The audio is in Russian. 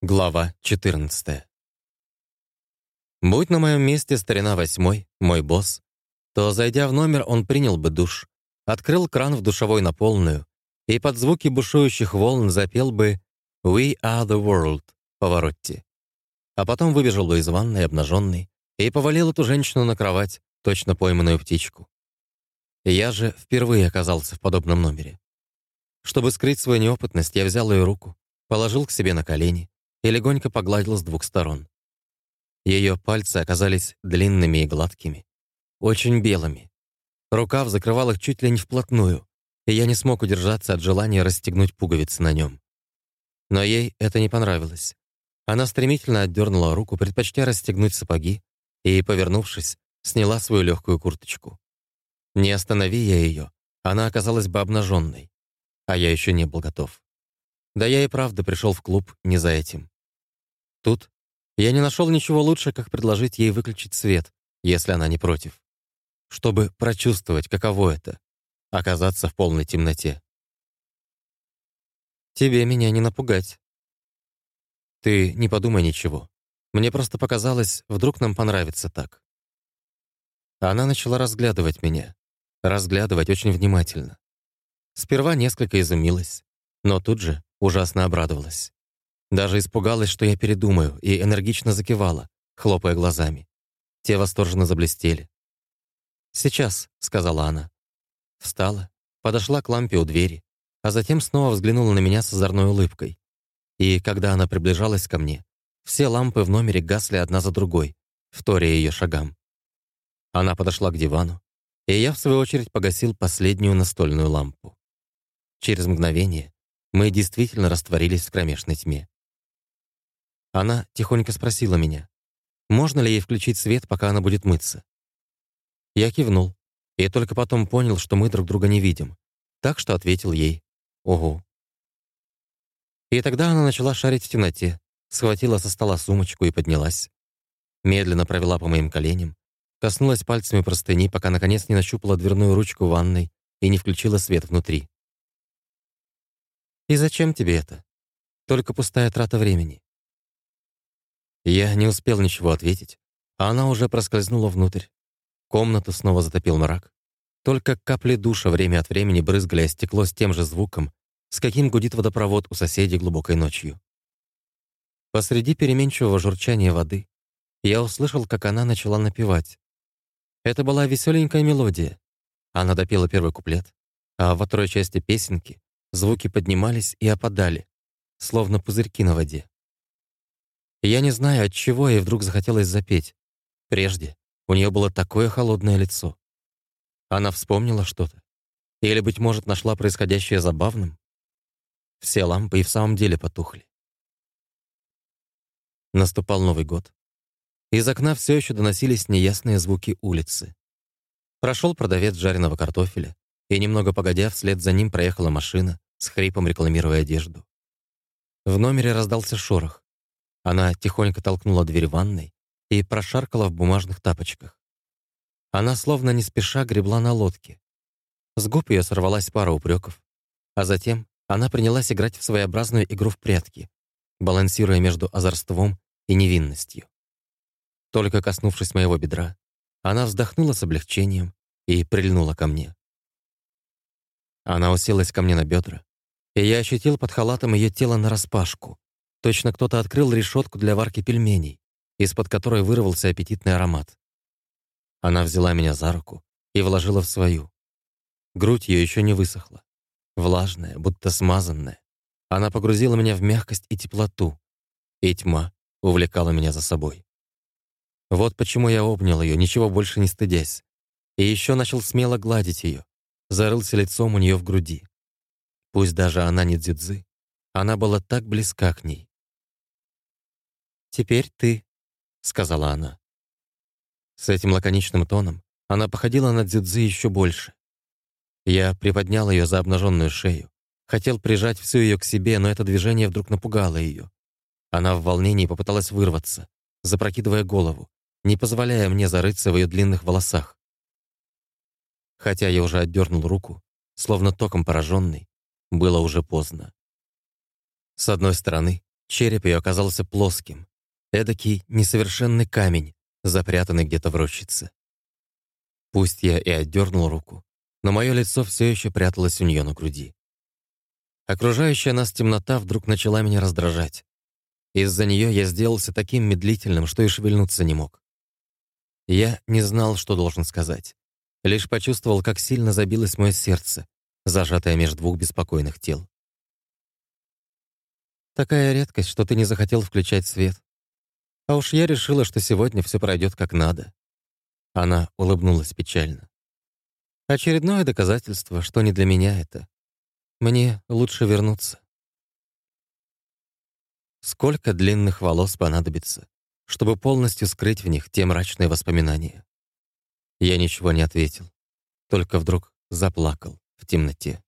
Глава 14 Будь на моем месте старина восьмой, мой босс, то, зайдя в номер, он принял бы душ, открыл кран в душевой на полную и под звуки бушующих волн запел бы «We are the world» Поворотти. А потом выбежал бы из ванной обнаженный и повалил эту женщину на кровать, точно пойманную птичку. Я же впервые оказался в подобном номере. Чтобы скрыть свою неопытность, я взял ее руку, положил к себе на колени и легонько погладил с двух сторон. Ее пальцы оказались длинными и гладкими, очень белыми. Рукав закрывал их чуть ли не вплотную, и я не смог удержаться от желания расстегнуть пуговицы на нем. Но ей это не понравилось. Она стремительно отдернула руку, предпочтя расстегнуть сапоги, и, повернувшись, сняла свою легкую курточку. Не останови я ее, она оказалась бы обнаженной, а я еще не был готов. Да я и правда пришел в клуб не за этим. Тут я не нашел ничего лучше, как предложить ей выключить свет, если она не против. Чтобы прочувствовать, каково это — оказаться в полной темноте. «Тебе меня не напугать». «Ты не подумай ничего. Мне просто показалось, вдруг нам понравится так». Она начала разглядывать меня. Разглядывать очень внимательно. Сперва несколько изумилась, но тут же ужасно обрадовалась. Даже испугалась, что я передумаю, и энергично закивала, хлопая глазами. Те восторженно заблестели. «Сейчас», — сказала она. Встала, подошла к лампе у двери, а затем снова взглянула на меня с озорной улыбкой. И когда она приближалась ко мне, все лампы в номере гасли одна за другой, вторя ее шагам. Она подошла к дивану, и я, в свою очередь, погасил последнюю настольную лампу. Через мгновение мы действительно растворились в кромешной тьме. Она тихонько спросила меня, можно ли ей включить свет, пока она будет мыться. Я кивнул, и только потом понял, что мы друг друга не видим, так что ответил ей «Ого». И тогда она начала шарить в темноте, схватила со стола сумочку и поднялась. Медленно провела по моим коленям, коснулась пальцами простыни, пока наконец не нащупала дверную ручку ванной и не включила свет внутри. «И зачем тебе это? Только пустая трата времени». Я не успел ничего ответить, а она уже проскользнула внутрь. Комнату снова затопил мрак. Только капли душа время от времени брызгали о стекло с тем же звуком, с каким гудит водопровод у соседей глубокой ночью. Посреди переменчивого журчания воды я услышал, как она начала напевать. Это была веселенькая мелодия. Она допела первый куплет, а во второй части песенки Звуки поднимались и опадали, словно пузырьки на воде. Я не знаю, от чего ей вдруг захотелось запеть. Прежде у нее было такое холодное лицо. Она вспомнила что-то. Или, быть может, нашла происходящее забавным. Все лампы и в самом деле потухли. Наступал Новый год. Из окна все еще доносились неясные звуки улицы. Прошел продавец жареного картофеля, и немного погодя, вслед за ним проехала машина, с хрипом рекламируя одежду. В номере раздался шорох. Она тихонько толкнула дверь ванной и прошаркала в бумажных тапочках. Она словно не спеша гребла на лодке. С губ ее сорвалась пара упреков, а затем она принялась играть в своеобразную игру в прятки, балансируя между озорством и невинностью. Только коснувшись моего бедра, она вздохнула с облегчением и прильнула ко мне. Она уселась ко мне на бедра, и я ощутил под халатом ее тело нараспашку. Точно кто-то открыл решетку для варки пельменей, из-под которой вырвался аппетитный аромат. Она взяла меня за руку и вложила в свою. Грудь ее еще не высохла. Влажная, будто смазанная. Она погрузила меня в мягкость и теплоту, и тьма увлекала меня за собой. Вот почему я обнял ее, ничего больше не стыдясь, и еще начал смело гладить ее, зарылся лицом у нее в груди. Пусть даже она не дзюдзы, она была так близка к ней. «Теперь ты», — сказала она. С этим лаконичным тоном она походила на дзюдзы еще больше. Я приподнял ее за обнаженную шею, хотел прижать всю ее к себе, но это движение вдруг напугало ее. Она в волнении попыталась вырваться, запрокидывая голову, не позволяя мне зарыться в ее длинных волосах. Хотя я уже отдернул руку, словно током пораженный, было уже поздно. С одной стороны, Череп ее оказался плоским, эдакий несовершенный камень, запрятанный где-то в рощице. Пусть я и отдернул руку, но мое лицо все еще пряталось у нее на груди. Окружающая нас темнота вдруг начала меня раздражать. Из-за нее я сделался таким медлительным, что и шевельнуться не мог. Я не знал, что должен сказать. Лишь почувствовал, как сильно забилось мое сердце, зажатое между двух беспокойных тел. Такая редкость, что ты не захотел включать свет. А уж я решила, что сегодня все пройдет как надо. Она улыбнулась печально. Очередное доказательство, что не для меня это. Мне лучше вернуться. Сколько длинных волос понадобится, чтобы полностью скрыть в них те мрачные воспоминания? Я ничего не ответил, только вдруг заплакал в темноте.